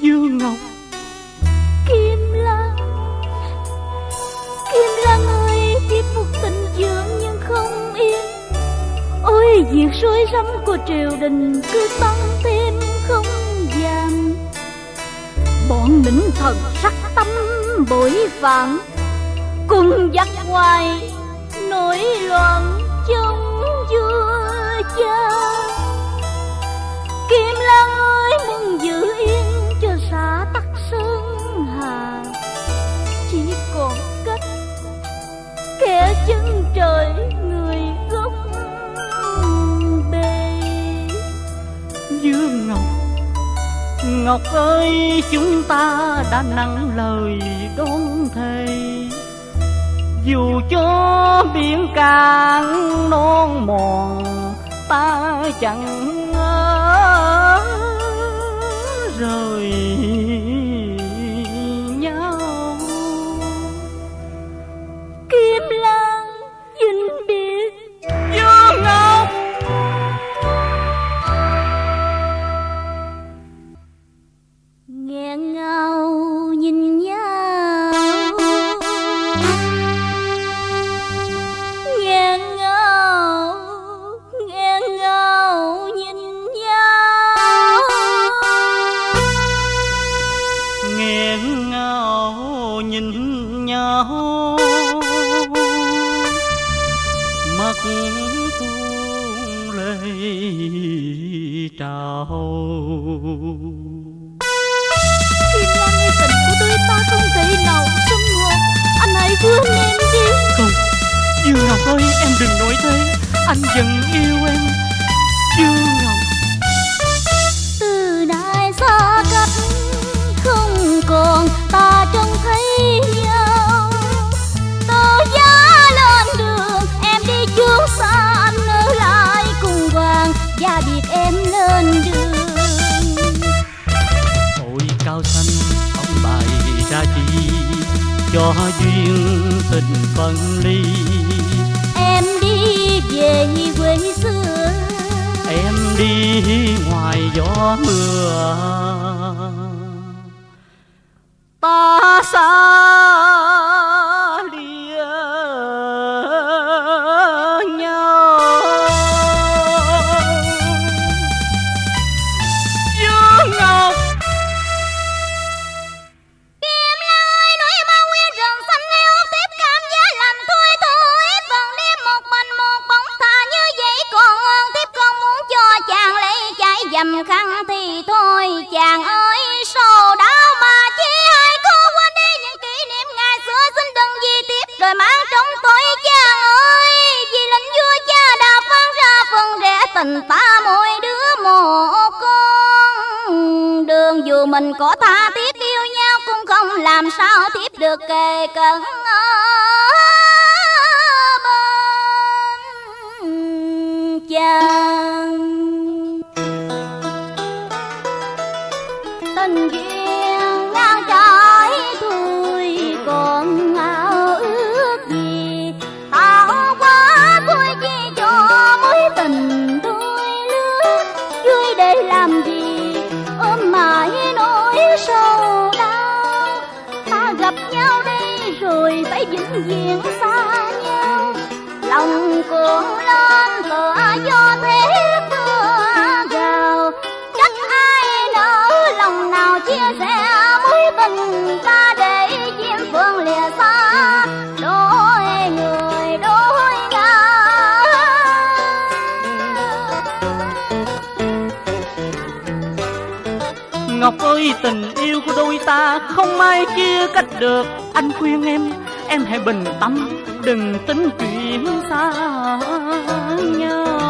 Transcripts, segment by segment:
Dương Ngọc. Kim Lan Kim Lan ơi, Tiếp một tình dưỡng nhưng không yên. Ôi việc sôi rắm của triều đình Cứ tăng thêm không giảm Bọn lĩnh thần sắc tâm bội phản Cùng dắt hoài nổi loạn trong vua cha Kim Lan ơi muốn giữ yên Dương Ngọc. Ngọc ơi, chúng ta đã nặng lời đón thề. Dù cho biển càng non mòn, ta chẳng rời mắt tuôn lệ trào Kim Lan ơi tình của đôi ta không thể nào sum ngọt Anh hãy thương em đi Không Dương Ngọc ơi em đừng nói thế. Anh vẫn yêu em Và biệt em lên đường Ôi cao xanh ông bài ra chi Cho duyên tình phân ly. Em đi về quê xưa. Em đi ngoài gió mưa. Ta xa dầm khăn thì thôi, chàng ơi sầu đau mà chỉ hai cô quên đi những kỷ niệm ngày xưa xin đừng gì tiếp đời mang trong tôi chàng ơi. Vì lệnh vua cha đã phán ra phần rẽ tình ta mỗi đứa một con. Đường dù mình có tha thiết yêu nhau cũng không làm sao tiếp được kề cận bên chàng. Tình duyên ngang trái thôi còn ao ước gì? Tạo quá thôi chi cho mối tình tôi lứa. Vui để làm gì? Ôm mãi nỗi sâu đau. Ta gặp nhau đây rồi phải vĩnh viễn xa nhau. Lòng cuộn lên tựa Ngọc ơi tình yêu của đôi ta không ai chia cách được. Anh khuyên em, em hãy bình tâm Đừng tính chuyện xa nhau.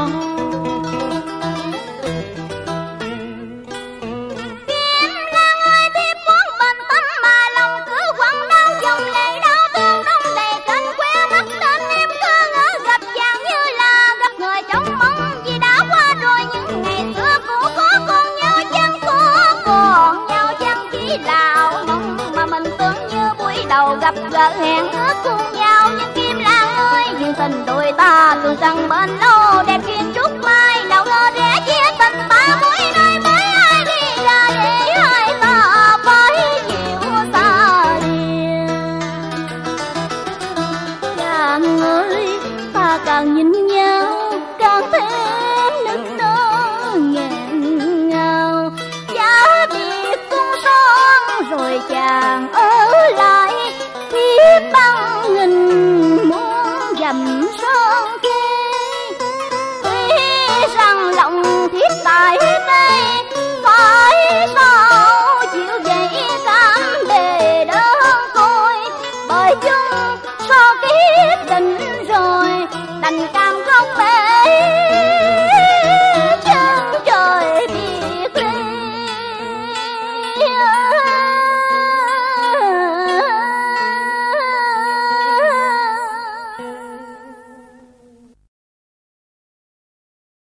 đầu gặp gỡ hẹn ước cùng nhau. Những kim lan ơi duyên tình đôi ta tương rằng bên lâu đẹp duyên trúc mai nào ngờ để chia tình ba mối Yeah.